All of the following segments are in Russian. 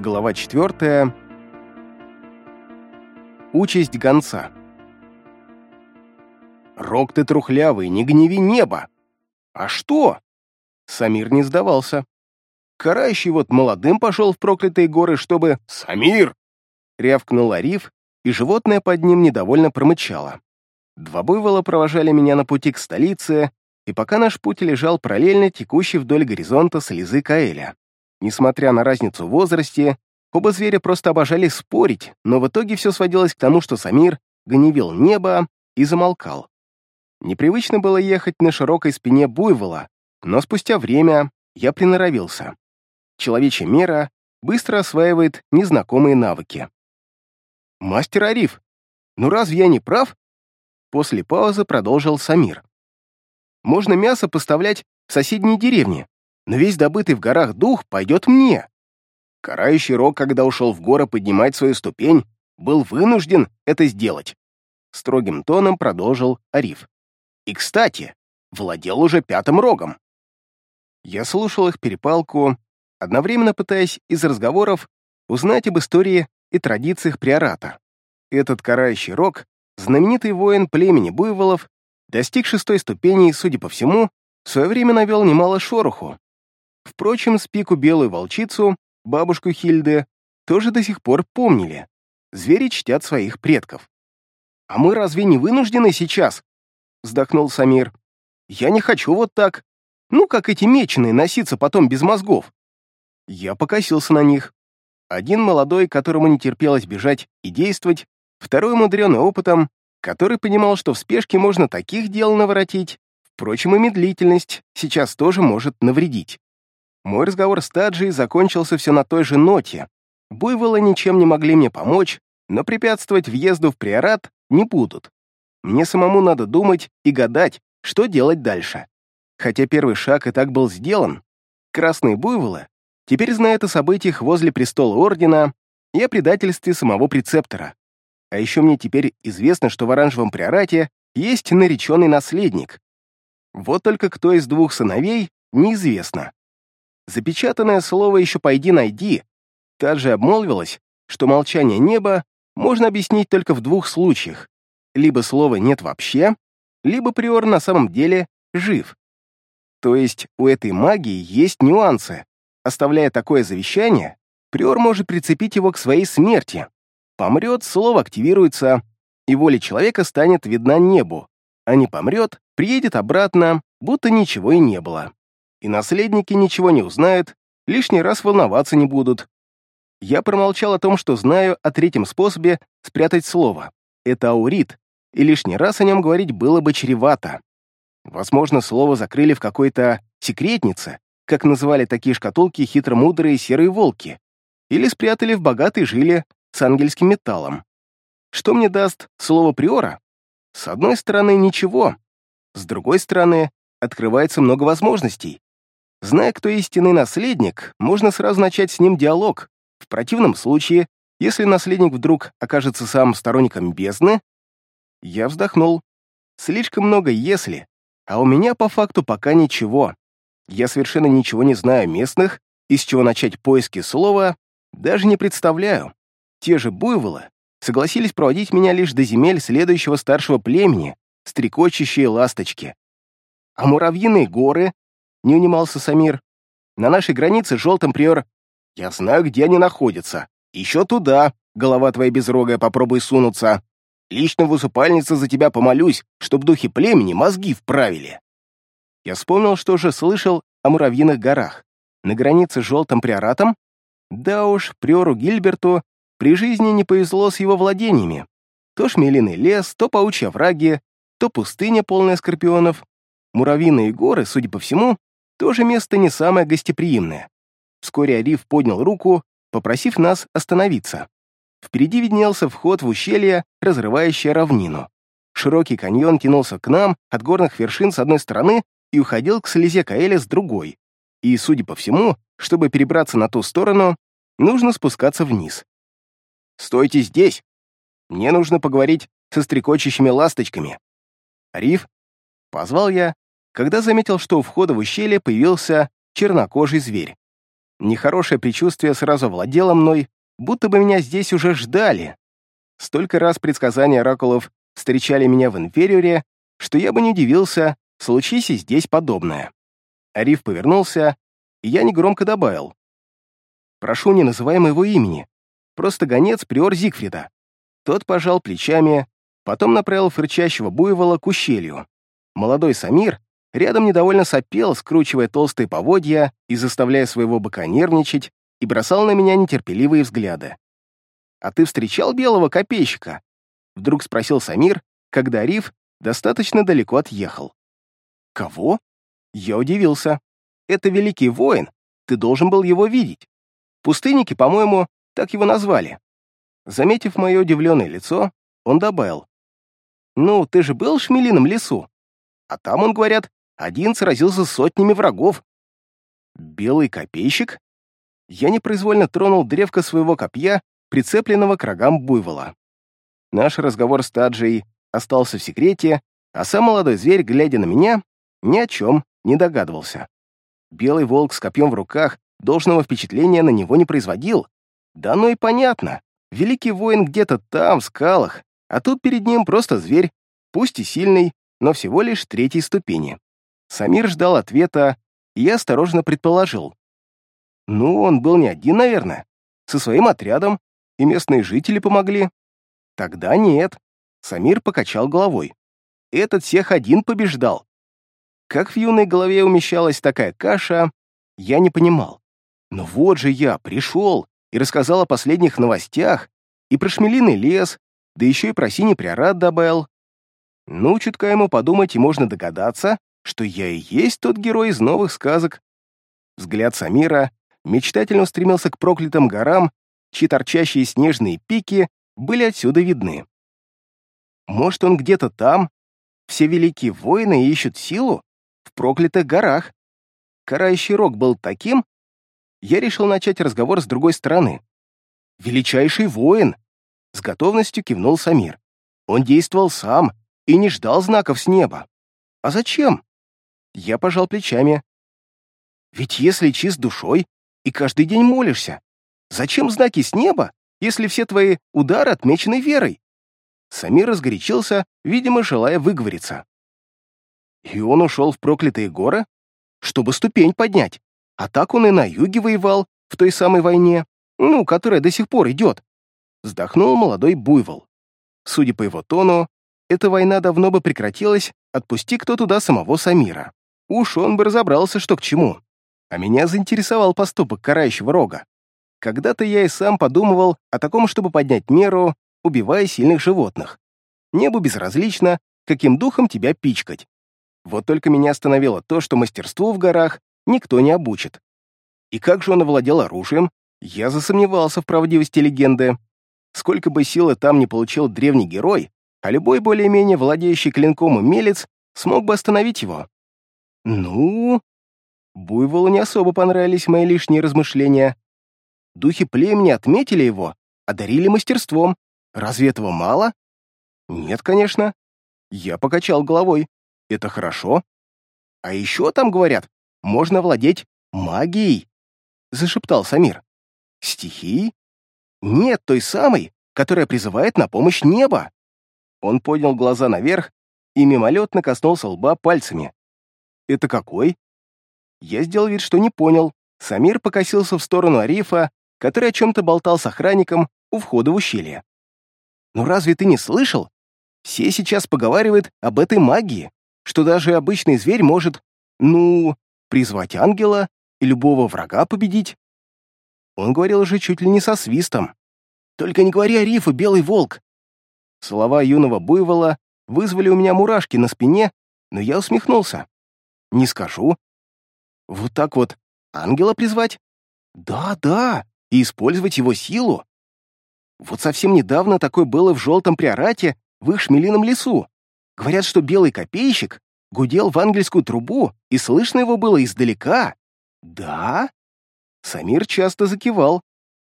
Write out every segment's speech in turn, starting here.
Глава 4. Участь гонца. «Рок ты трухлявый, не гневи небо!» «А что?» Самир не сдавался. Карающий вот молодым пошел в проклятые горы, чтобы... «Самир!» Рявкнул Ариф, и животное под ним недовольно промычало. Два буйвола провожали меня на пути к столице, и пока наш путь лежал параллельно текущий вдоль горизонта слезы Каэля. Несмотря на разницу в возрасте, оба зверя просто обожали спорить, но в итоге все сводилось к тому, что Самир гневил небо и замолкал. Непривычно было ехать на широкой спине буйвола, но спустя время я приноровился. Человечья мера быстро осваивает незнакомые навыки. «Мастер Ариф, ну разве я не прав?» После паузы продолжил Самир. «Можно мясо поставлять в соседние деревни, но весь добытый в горах дух пойдет мне. Карающий рок, когда ушел в горы поднимать свою ступень, был вынужден это сделать. Строгим тоном продолжил Ариф. И, кстати, владел уже пятым рогом. Я слушал их перепалку, одновременно пытаясь из разговоров узнать об истории и традициях приората. Этот карающий рог, знаменитый воин племени буйволов, достиг шестой ступени и, судя по всему, в свое время навел немало шороху, Впрочем, спику белую волчицу, бабушку Хильды, тоже до сих пор помнили. Звери чтят своих предков. «А мы разве не вынуждены сейчас?» — вздохнул Самир. «Я не хочу вот так. Ну, как эти меченые, носиться потом без мозгов». Я покосился на них. Один молодой, которому не терпелось бежать и действовать, второй мудренный опытом, который понимал, что в спешке можно таких дел наворотить, впрочем, и медлительность сейчас тоже может навредить. Мой разговор с Таджей закончился все на той же ноте. Буйволы ничем не могли мне помочь, но препятствовать въезду в приорат не будут. Мне самому надо думать и гадать, что делать дальше. Хотя первый шаг и так был сделан. Красные буйволы теперь знают о событиях возле престола Ордена и о предательстве самого прецептора. А еще мне теперь известно, что в оранжевом приорате есть нареченный наследник. Вот только кто из двух сыновей, неизвестно. Запечатанное слово еще пойди найди. Та же обмолвилась, что молчание неба можно объяснить только в двух случаях. Либо слова нет вообще, либо приор на самом деле жив. То есть у этой магии есть нюансы. Оставляя такое завещание, приор может прицепить его к своей смерти. Помрет, слово активируется, и воля человека станет видна небу, а не помрет, приедет обратно, будто ничего и не было и наследники ничего не узнают, лишний раз волноваться не будут. Я промолчал о том, что знаю о третьем способе спрятать слово. Это аурит, и лишний раз о нем говорить было бы чревато. Возможно, слово закрыли в какой-то секретнице, как называли такие шкатулки хитромудрые серые волки, или спрятали в богатой жиле с ангельским металлом. Что мне даст слово приора? С одной стороны, ничего. С другой стороны, открывается много возможностей. Зная, кто истинный наследник, можно сразу начать с ним диалог. В противном случае, если наследник вдруг окажется сам сторонником бездны, я вздохнул. Слишком много «если», а у меня по факту пока ничего. Я совершенно ничего не знаю местных, из чего начать поиски слова, даже не представляю. Те же буйволы согласились проводить меня лишь до земель следующего старшего племени, стрекочущие ласточки. А муравьиные горы не унимался Самир. «На нашей границе желтым приор...» «Я знаю, где они находятся. Еще туда, голова твоя безрогая, попробуй сунуться. Лично в усыпальнице за тебя помолюсь, чтоб духи племени мозги вправили». Я вспомнил, что же слышал о муравьиных горах. На границе с желтым приоратом? Да уж, приору Гильберту при жизни не повезло с его владениями. То шмелиный лес, то паучьи овраги, то пустыня, полная скорпионов. Муравьиные горы, судя по всему, тоже место не самое гостеприимное. Вскоре Ариф поднял руку, попросив нас остановиться. Впереди виднелся вход в ущелье, разрывающее равнину. Широкий каньон тянулся к нам от горных вершин с одной стороны и уходил к слезе Каэля с другой. И, судя по всему, чтобы перебраться на ту сторону, нужно спускаться вниз. «Стойте здесь! Мне нужно поговорить со стрекочущими ласточками». «Ариф?» — позвал я, когда заметил, что у входа в ущелье появился чернокожий зверь. Нехорошее предчувствие сразу владело мной, будто бы меня здесь уже ждали. Столько раз предсказания оракулов встречали меня в инфериоре, что я бы не удивился, случись и здесь подобное. Ариф повернулся, и я негромко добавил. «Прошу, не называй моего имени. Просто гонец приор Зигфрида». Тот пожал плечами, потом направил фырчащего буйвола к ущелью. Молодой Самир рядом недовольно сопел, скручивая толстые поводья и заставляя своего быка нервничать, и бросал на меня нетерпеливые взгляды. «А ты встречал белого копейщика?» Вдруг спросил Самир, когда Риф достаточно далеко отъехал. «Кого?» Я удивился. «Это великий воин, ты должен был его видеть. Пустынники, по-моему, так его назвали». Заметив мое удивленное лицо, он добавил. «Ну, ты же был в Шмелином лесу? А там, он, говорят, один сразился с сотнями врагов». «Белый копейщик?» Я непроизвольно тронул древко своего копья, прицепленного к рогам буйвола. Наш разговор с Таджей остался в секрете, а сам молодой зверь, глядя на меня, ни о чем не догадывался. Белый волк с копьем в руках должного впечатления на него не производил. Да ну и понятно. Великий воин где-то там, в скалах, а тут перед ним просто зверь, пусть и сильный, но всего лишь третьей ступени. Самир ждал ответа, и осторожно предположил. Ну, он был не один, наверное. Со своим отрядом, и местные жители помогли. Тогда нет. Самир покачал головой. Этот всех один побеждал. Как в юной голове умещалась такая каша, я не понимал. Но вот же я пришел и рассказал о последних новостях, и про шмелиный лес, да еще и про синий приорат добавил. Ну, чутка ему подумать, и можно догадаться, что я и есть тот герой из новых сказок. Взгляд Самира мечтательно устремился к проклятым горам, чьи торчащие снежные пики были отсюда видны. Может, он где-то там? Все великие воины ищут силу в проклятых горах. Карающий рог был таким? Я решил начать разговор с другой стороны. Величайший воин! С готовностью кивнул Самир. Он действовал сам и не ждал знаков с неба. А зачем? Я пожал плечами. Ведь если чист душой и каждый день молишься, зачем знаки с неба, если все твои удары отмечены верой?» Самир разгорячился, видимо, желая выговориться. «И он ушел в проклятые горы, чтобы ступень поднять, а так он и на юге воевал, в той самой войне, ну, которая до сих пор идет», вздохнул молодой буйвол. Судя по его тону, эта война давно бы прекратилась, отпусти кто туда самого Самира. Уж он бы разобрался, что к чему. А меня заинтересовал поступок карающего рога. Когда-то я и сам подумывал о таком, чтобы поднять меру, убивая сильных животных. Небу безразлично, каким духом тебя пичкать. Вот только меня остановило то, что мастерству в горах никто не обучит. И как же он овладел оружием, я засомневался в правдивости легенды. Сколько бы силы там не получил древний герой, а любой более-менее владеющий клинком умелец смог бы остановить его. Ну, Буйволу не особо понравились мои лишние размышления, Духи племени отметили его, одарили мастерством. Разве этого мало? Нет, конечно. Я покачал головой. Это хорошо. А еще там, говорят, можно владеть магией, зашептал Самир. Стихией? Нет, той самой, которая призывает на помощь небо. Он поднял глаза наверх и мимолетно коснулся лба пальцами. «Это какой?» Я сделал вид, что не понял. Самир покосился в сторону Арифа, который о чем-то болтал с охранником у входа в ущелье. «Ну разве ты не слышал? Все сейчас поговаривают об этой магии, что даже обычный зверь может, ну, призвать ангела и любого врага победить». Он говорил уже чуть ли не со свистом. «Только не говори о рифе, белый волк!» Слова юного буйвола вызвали у меня мурашки на спине, но я усмехнулся. «Не скажу». «Вот так вот ангела призвать?» «Да, да, и использовать его силу. Вот совсем недавно такое было в желтом приорате в их шмелином лесу. Говорят, что белый копейщик гудел в ангельскую трубу, и слышно его было издалека. Да? Самир часто закивал.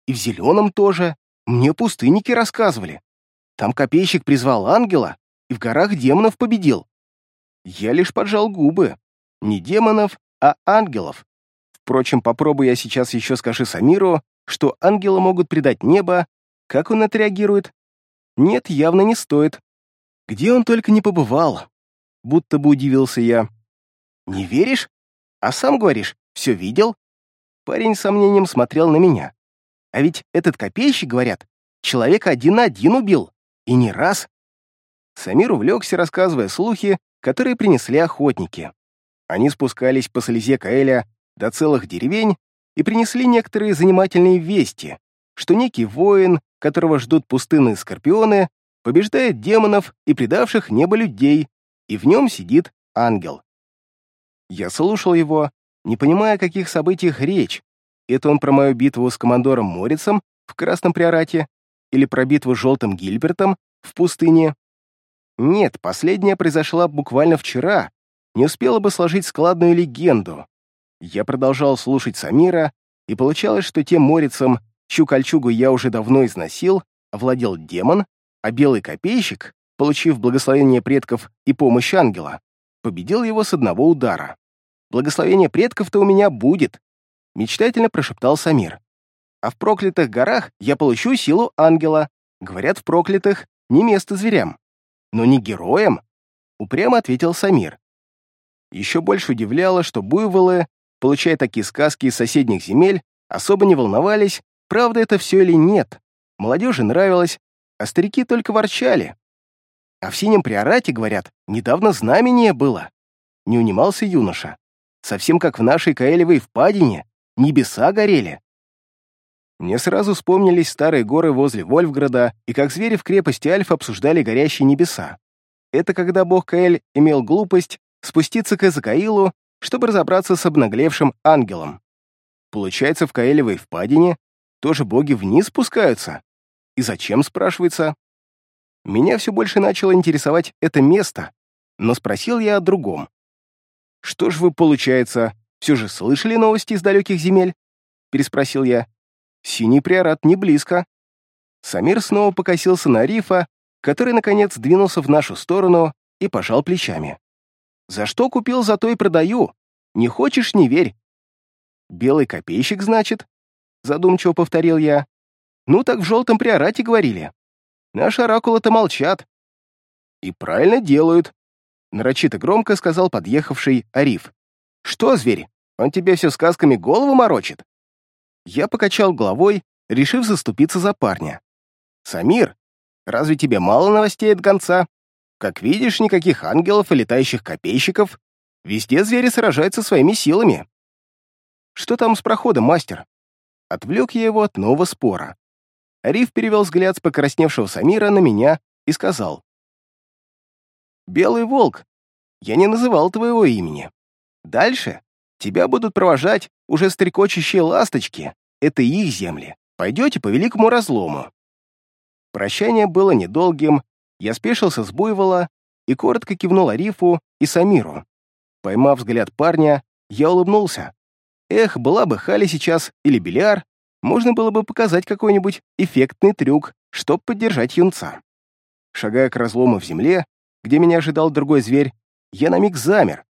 И в зеленом тоже. Мне пустынники рассказывали. Там копейщик призвал ангела и в горах демонов победил. Я лишь поджал губы. Не демонов, а ангелов. Впрочем, попробуй я сейчас еще скажи Самиру, что ангелы могут предать небо, как он отреагирует? Нет, явно не стоит. Где он только не побывал? Будто бы удивился я. Не веришь? А сам говоришь, все видел? Парень с сомнением смотрел на меня. А ведь этот копейщик, говорят, человека один на один убил. И не раз. Самир увлекся, рассказывая слухи, которые принесли охотники. Они спускались по слезе Каэля до целых деревень и принесли некоторые занимательные вести, что некий воин, которого ждут пустынные скорпионы, побеждает демонов и предавших небо людей, и в нем сидит ангел. Я слушал его, не понимая, о каких событиях речь. Это он про мою битву с командором Морицем в Красном Приорате или про битву с Желтым Гильбертом в пустыне. Нет, последняя произошла буквально вчера, не успела бы сложить складную легенду. Я продолжал слушать Самира, и получалось, что тем Морицем, чью кольчугу я уже давно износил, овладел демон, а белый копейщик, получив благословение предков и помощь ангела, победил его с одного удара. Благословение предков-то у меня будет, мечтательно прошептал Самир. А в проклятых горах я получу силу ангела. Говорят, в проклятых не место зверям. Но не героям, упрямо ответил Самир. Еще больше удивляло, что буйволы, получая такие сказки из соседних земель, особо не волновались, правда это все или нет. Молодежи нравилось, а старики только ворчали. А в синем приорате, говорят, недавно знамение было. Не унимался юноша. Совсем как в нашей Каэлевой впадине. Небеса горели. Мне сразу вспомнились старые горы возле Вольфграда и как звери в крепости Альф обсуждали горящие небеса. Это когда бог Каэль имел глупость спуститься к Эзакаилу, чтобы разобраться с обнаглевшим ангелом. Получается, в Каэлевой впадине тоже боги вниз спускаются? И зачем, спрашивается? Меня все больше начало интересовать это место, но спросил я о другом. «Что ж вы, получается, все же слышали новости из далеких земель?» переспросил я. «Синий приорат не близко». Самир снова покосился на Рифа, который, наконец, двинулся в нашу сторону и пожал плечами. «За что купил, за то и продаю. Не хочешь — не верь». «Белый копейщик, значит?» Задумчиво повторил я. «Ну так в желтом приорате говорили. Наши оракулы-то молчат». «И правильно делают», — нарочито громко сказал подъехавший Ариф. «Что, зверь, он тебе все сказками голову морочит?» Я покачал головой, решив заступиться за парня. «Самир, разве тебе мало новостей от гонца? Как видишь, никаких ангелов и летающих копейщиков. Везде звери сражаются своими силами». «Что там с проходом, мастер?» Отвлек я его от нового спора. Риф перевел взгляд с покрасневшего Самира на меня и сказал. «Белый волк, я не называл твоего имени. Дальше тебя будут провожать уже стрекочущие ласточки. Это их земли. Пойдете по великому разлому». Прощание было недолгим, я спешился с буйвола и коротко кивнул Арифу и Самиру. Поймав взгляд парня, я улыбнулся. Эх, была бы Хали сейчас или Беляр, можно было бы показать какой-нибудь эффектный трюк, чтоб поддержать юнца. Шагая к разлому в земле, где меня ожидал другой зверь, я на миг замер.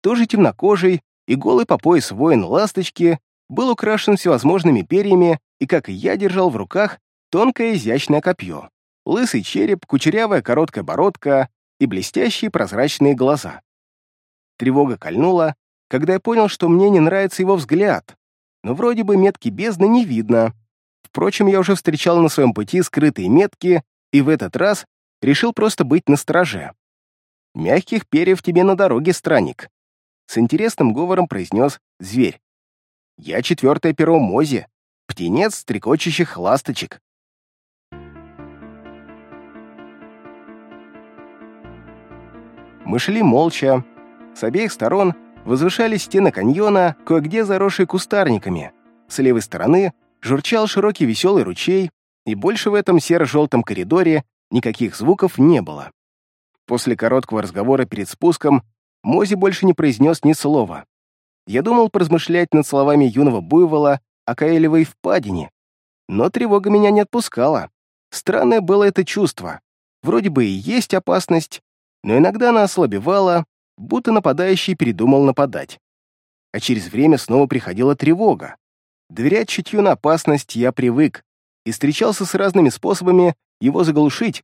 Тоже темнокожий и голый по пояс воин ласточки был украшен всевозможными перьями и, как и я, держал в руках тонкое изящное копье, лысый череп, кучерявая короткая бородка и блестящие прозрачные глаза. Тревога кольнула, когда я понял, что мне не нравится его взгляд, но вроде бы метки бездны не видно. Впрочем, я уже встречал на своем пути скрытые метки, и в этот раз решил просто быть настороже. «Мягких перьев тебе на дороге, странник», — с интересным говором произнес зверь. «Я четвертое перо Мози, птенец стрекочущих ласточек». Мы шли молча. С обеих сторон возвышались стены каньона, кое-где заросшие кустарниками. С левой стороны журчал широкий веселый ручей, и больше в этом серо-желтом коридоре никаких звуков не было. После короткого разговора перед спуском Мози больше не произнес ни слова. Я думал поразмышлять над словами юного буйвола о Каэлевой впадине, но тревога меня не отпускала. Странное было это чувство. Вроде бы и есть опасность, но иногда она ослабевала, будто нападающий передумал нападать. а через время снова приходила тревога. Доверять чутью на опасность я привык и встречался с разными способами его заглушить,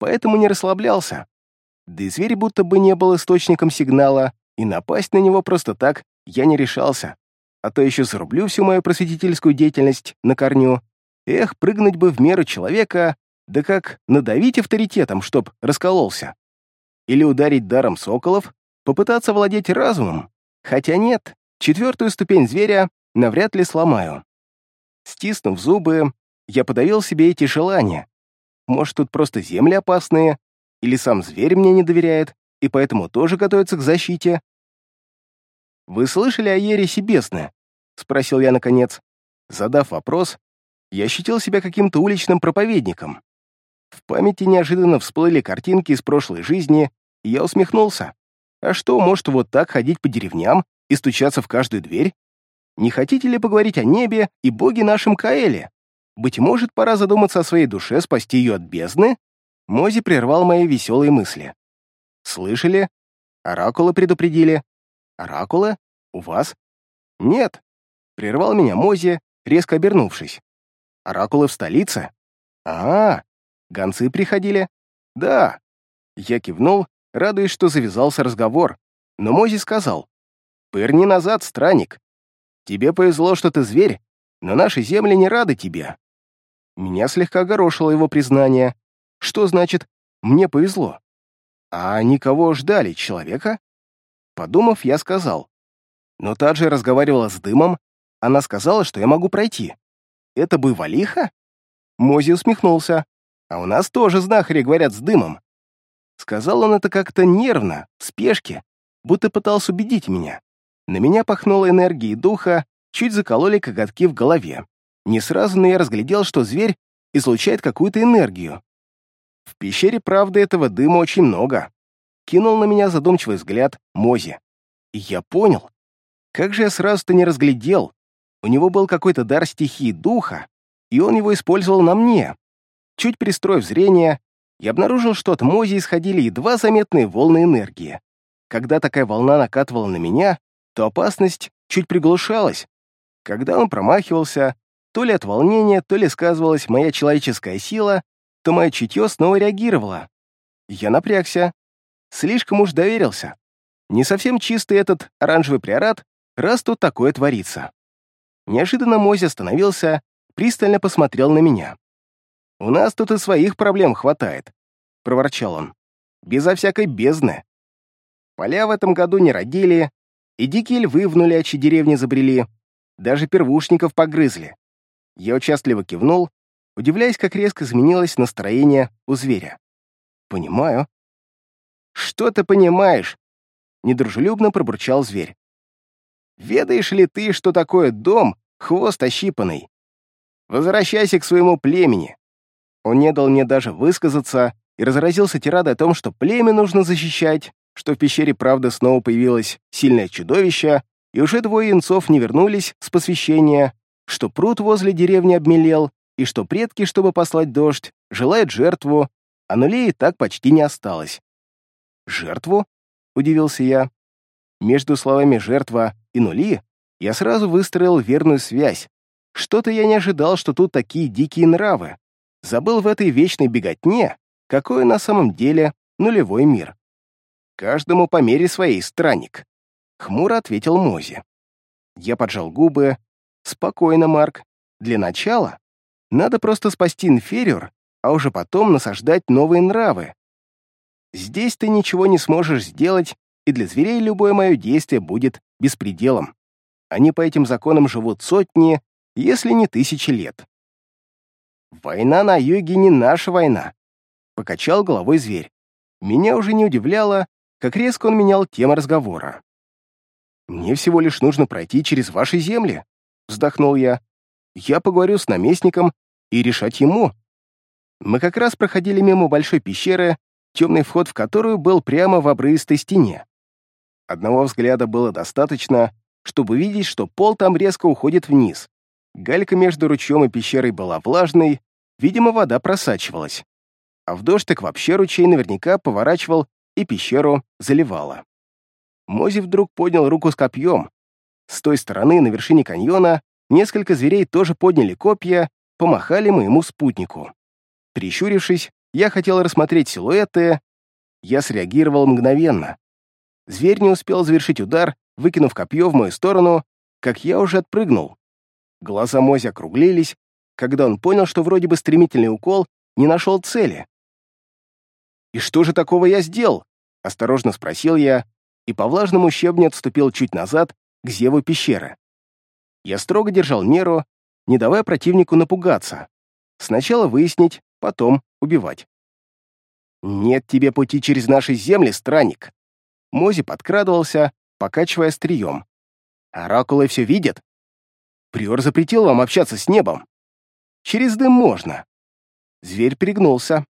поэтому не расслаблялся. Да и зверь будто бы не был источником сигнала, и напасть на него просто так я не решался. А то еще зарублю всю мою просветительскую деятельность на корню. Эх, прыгнуть бы в меру человека, да как надавить авторитетом, чтоб раскололся. Или ударить даром соколов, попытаться владеть разумом. Хотя нет, четвертую ступень зверя навряд ли сломаю. Стиснув зубы, я подавил себе эти желания. Может, тут просто земли опасные, или сам зверь мне не доверяет, и поэтому тоже готовится к защите. «Вы слышали о ереси бесны?» — спросил я наконец. Задав вопрос, я ощутил себя каким-то уличным проповедником. В памяти неожиданно всплыли картинки из прошлой жизни, и я усмехнулся. А что, может вот так ходить по деревням и стучаться в каждую дверь? Не хотите ли поговорить о небе и боге нашем Каэле? Быть может, пора задуматься о своей душе, спасти ее от бездны? Мози прервал мои веселые мысли. Слышали? Оракулы предупредили. Оракулы? У вас? Нет. Прервал меня Мози, резко обернувшись. Оракулы в столице? А, -а, -а гонцы приходили? Да. Я кивнул, радуясь, что завязался разговор, но Мози сказал. «Пырни назад, странник. Тебе повезло, что ты зверь, но наши земли не рады тебе». Меня слегка огорошило его признание. Что значит «мне повезло»? А они кого ждали, человека? Подумав, я сказал. Но Таджи разговаривала с дымом, она сказала, что я могу пройти. Это бы Валиха? Мози усмехнулся. А у нас тоже знахари говорят с дымом. Сказал он это как-то нервно, в спешке, будто пытался убедить меня. На меня пахнуло энергией духа, чуть закололи коготки в голове. Не сразу, но я разглядел, что зверь излучает какую-то энергию. В пещере, правда, этого дыма очень много. Кинул на меня задумчивый взгляд Мози. И я понял. Как же я сразу-то не разглядел. У него был какой-то дар стихии духа, и он его использовал на мне. Чуть перестроив зрение, я обнаружил, что от Мози исходили едва заметные волны энергии. Когда такая волна накатывала на меня, то опасность чуть приглушалась. Когда он промахивался, то ли от волнения, то ли сказывалась моя человеческая сила, то мое чутье снова реагировало. Я напрягся. Слишком уж доверился. Не совсем чистый этот оранжевый приорат, раз тут такое творится. Неожиданно Мози остановился, пристально посмотрел на меня. «У нас тут и своих проблем хватает», — проворчал он. «Безо всякой бездны. Поля в этом году не родили, и дикие львы в нулячьи деревни забрели, даже первушников погрызли». Я участливо кивнул, удивляясь, как резко изменилось настроение у зверя. «Понимаю». «Что ты понимаешь?» — недружелюбно пробурчал зверь. «Ведаешь ли ты, что такое дом, хвост ощипанный? Возвращайся к своему племени». Он не дал мне даже высказаться и разразился тирадой о том, что племя нужно защищать, что в пещере правда снова появилось сильное чудовище, и уже двое янцов не вернулись с посвящения, что пруд возле деревни обмелел, и что предки, чтобы послать дождь, желают жертву, а нулей так почти не осталось. «Жертву?» — удивился я. Между словами «жертва» и «нули» я сразу выстроил верную связь. Что-то я не ожидал, что тут такие дикие нравы. Забыл в этой вечной беготне, какой на самом деле нулевой мир. «Каждому по мере своей странник», — хмуро ответил Мози. Я поджал губы. «Спокойно, Марк. Для начала надо просто спасти инфериор, а уже потом насаждать новые нравы. Здесь ты ничего не сможешь сделать, и для зверей любое мое действие будет беспределом. Они по этим законам живут сотни, если не тысячи лет. Война на юге не наша война, — покачал головой зверь. Меня уже не удивляло, как резко он менял тему разговора. «Мне всего лишь нужно пройти через ваши земли», — вздохнул я. «Я поговорю с наместником и решать ему. Мы как раз проходили мимо большой пещеры, темный вход в которую был прямо в обрывистой стене. Одного взгляда было достаточно, чтобы видеть, что пол там резко уходит вниз. Галька между ручьем и пещерой была влажной, видимо, вода просачивалась. А в дождь так вообще ручей наверняка поворачивал и пещеру заливало. Мози вдруг поднял руку с копьем. С той стороны, на вершине каньона, несколько зверей тоже подняли копья, помахали моему спутнику. Прищурившись, я хотел рассмотреть силуэты. Я среагировал мгновенно. Зверь не успел завершить удар, выкинув копье в мою сторону, как я уже отпрыгнул. Глаза Мози округлились, когда он понял, что вроде бы стремительный укол не нашел цели. «И что же такого я сделал?» — осторожно спросил я, и по влажному щебню отступил чуть назад к зеву пещеры. Я строго держал меру, не давая противнику напугаться. Сначала выяснить, потом убивать. «Нет тебе пути через наши земли, странник!» Мози подкрадывался, покачивая стрием. «Оракулы все видят. Приор запретил вам общаться с небом. Через дым можно». Зверь перегнулся.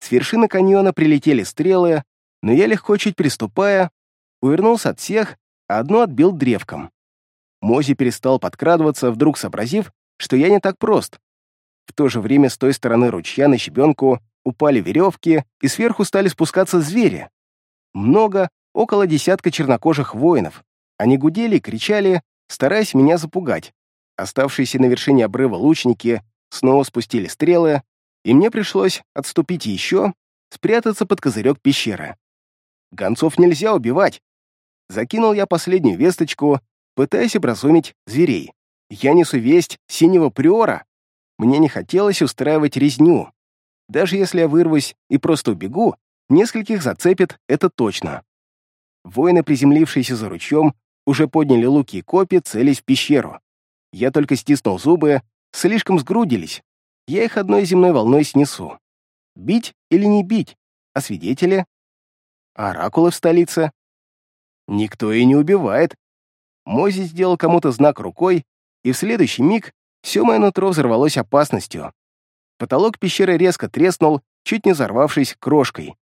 С вершины каньона прилетели стрелы, но я легко чуть приступая, увернулся от всех, а одну отбил древком. Мози перестал подкрадываться, вдруг сообразив, что я не так прост. В то же время с той стороны ручья на щебенку упали веревки, и сверху стали спускаться звери. Много, около десятка чернокожих воинов. Они гудели и кричали, стараясь меня запугать. Оставшиеся на вершине обрыва лучники снова спустили стрелы, и мне пришлось отступить еще, спрятаться под козырек пещеры. Гонцов нельзя убивать. Закинул я последнюю весточку, пытаясь образумить зверей. Я несу весть синего приора. Мне не хотелось устраивать резню. Даже если я вырвусь и просто убегу, нескольких зацепит, это точно. Воины, приземлившиеся за ручьем, уже подняли луки и копья, целясь в пещеру. Я только стиснул зубы, слишком сгрудились. Я их одной земной волной снесу. Бить или не бить? А свидетели? оракулы в столице? Никто и не убивает. Мози сделал кому-то знак рукой, и в следующий миг все мое нутро взорвалось опасностью. Потолок пещеры резко треснул, чуть не взорвавшись крошкой.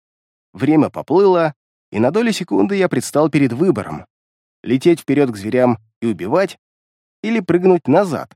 Время поплыло, и на долю секунды я предстал перед выбором — лететь вперед к зверям и убивать, или прыгнуть назад.